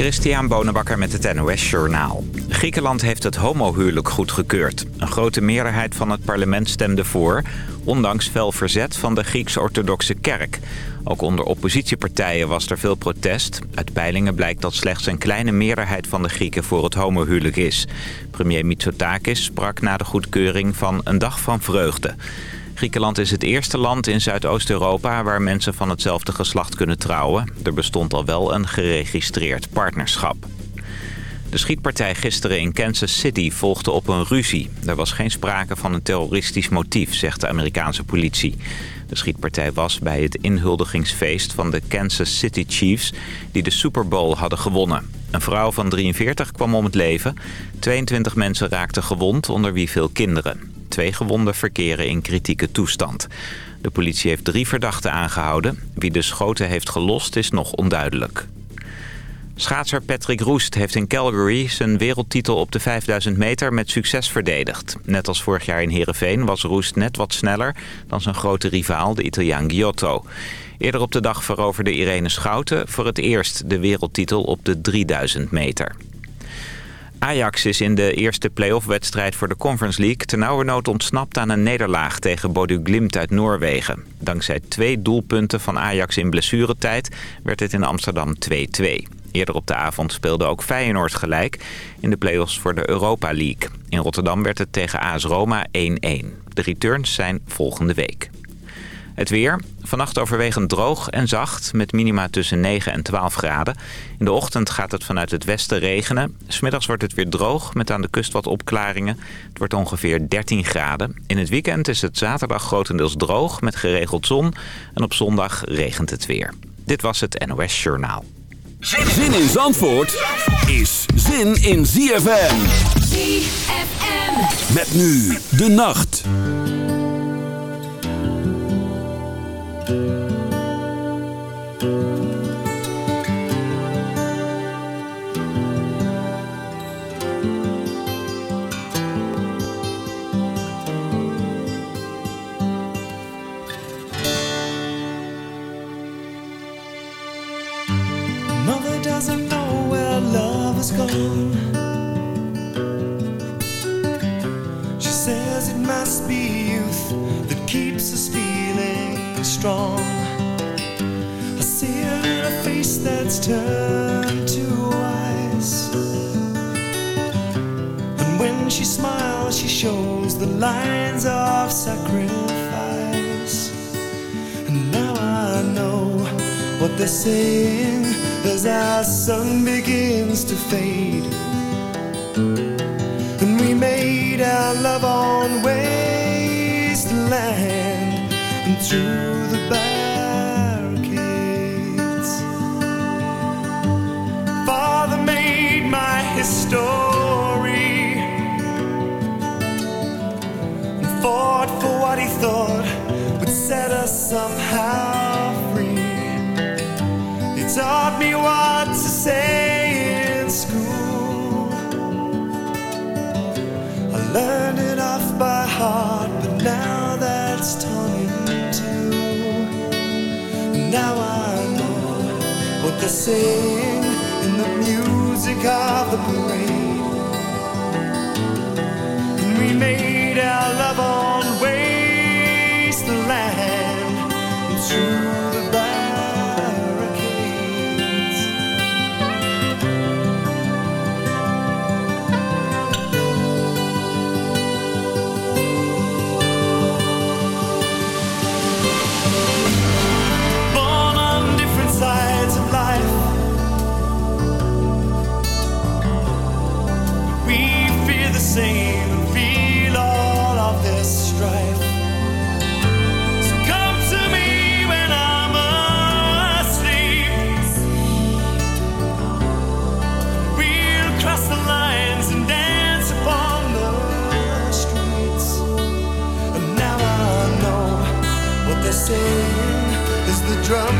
Christian Bonenbakker met het NOS Journaal. Griekenland heeft het homohuwelijk goedgekeurd. Een grote meerderheid van het parlement stemde voor... ondanks fel verzet van de Grieks-orthodoxe kerk. Ook onder oppositiepartijen was er veel protest. Uit peilingen blijkt dat slechts een kleine meerderheid van de Grieken voor het homohuwelijk is. Premier Mitsotakis sprak na de goedkeuring van een dag van vreugde. Griekenland is het eerste land in Zuidoost-Europa waar mensen van hetzelfde geslacht kunnen trouwen. Er bestond al wel een geregistreerd partnerschap. De schietpartij gisteren in Kansas City volgde op een ruzie. Er was geen sprake van een terroristisch motief, zegt de Amerikaanse politie. De schietpartij was bij het inhuldigingsfeest van de Kansas City Chiefs... die de Super Bowl hadden gewonnen. Een vrouw van 43 kwam om het leven. 22 mensen raakten gewond, onder wie veel kinderen. Twee gewonden verkeren in kritieke toestand. De politie heeft drie verdachten aangehouden. Wie de schoten heeft gelost is nog onduidelijk. Schaatser Patrick Roest heeft in Calgary zijn wereldtitel op de 5000 meter met succes verdedigd. Net als vorig jaar in Heerenveen was Roest net wat sneller dan zijn grote rivaal, de Italiaan Giotto. Eerder op de dag veroverde Irene Schouten voor het eerst de wereldtitel op de 3000 meter. Ajax is in de eerste play-off-wedstrijd voor de Conference League... ternauwernood ontsnapt aan een nederlaag tegen Bodu Glimt uit Noorwegen. Dankzij twee doelpunten van Ajax in blessuretijd werd het in Amsterdam 2-2. Eerder op de avond speelde ook Feyenoord gelijk in de play-offs voor de Europa League. In Rotterdam werd het tegen AS Roma 1-1. De returns zijn volgende week. Het weer. Vannacht overwegend droog en zacht met minima tussen 9 en 12 graden. In de ochtend gaat het vanuit het westen regenen. Smiddags wordt het weer droog met aan de kust wat opklaringen. Het wordt ongeveer 13 graden. In het weekend is het zaterdag grotendeels droog met geregeld zon. En op zondag regent het weer. Dit was het NOS Journaal. Zin in Zandvoort is zin in ZFM. ZFM. Met nu de nacht. To fade. What they're in the music of the parade. And we made as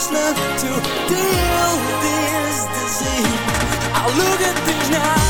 much love to deal with this disease. I look at things now.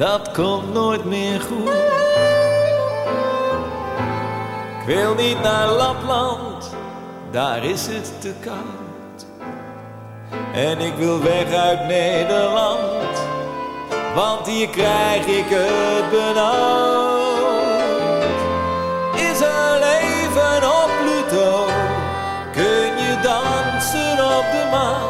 dat komt nooit meer goed. Ik wil niet naar Lapland, daar is het te koud. En ik wil weg uit Nederland, want hier krijg ik het benauwd. Is er leven op Pluto? Kun je dansen op de maan?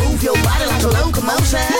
move your body like a locomotion?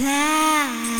time.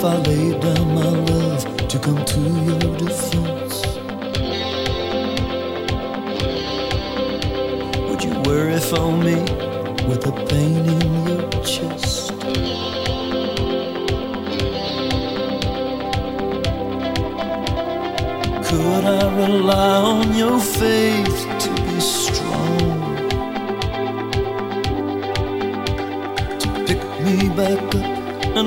If I laid down my love to come to your defense? Would you worry for me with a pain in your chest? Could I rely on your faith to be strong? To pick me back up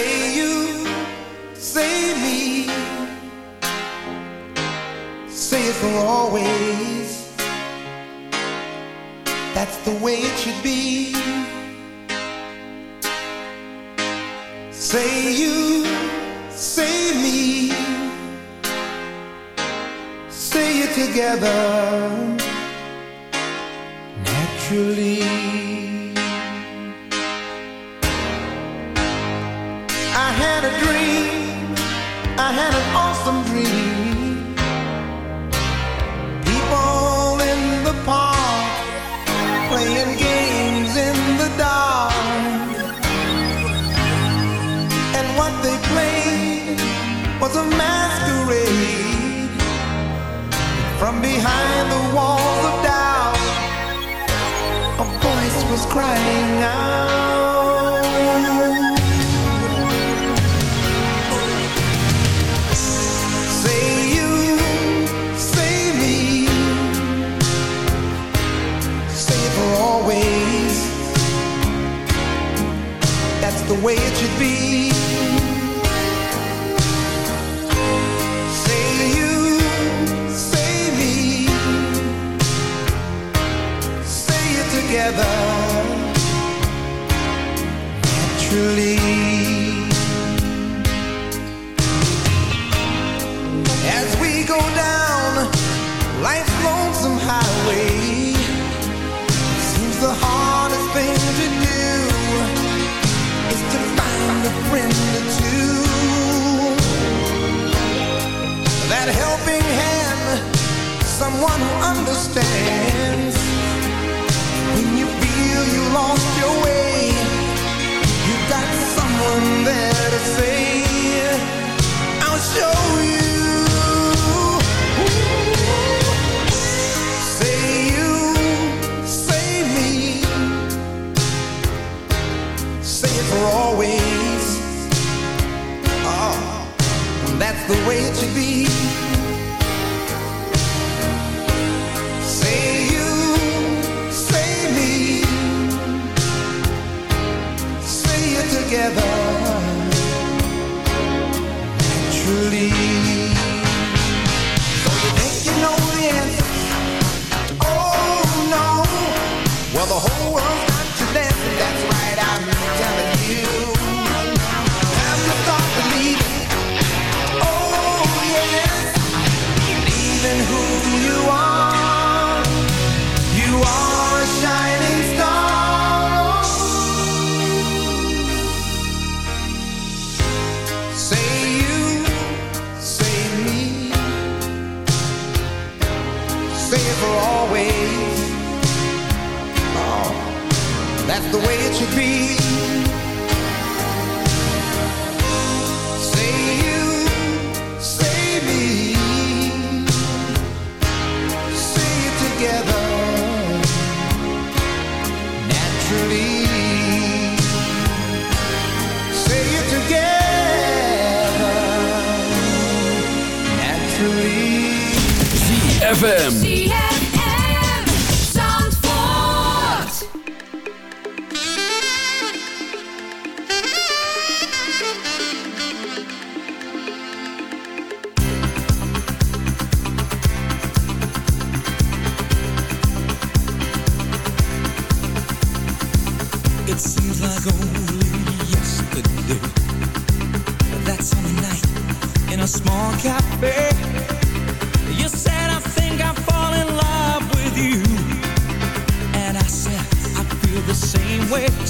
say you say me. Say it for always. That's the way it should be. Say you say me. Say it together naturally. crying.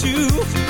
you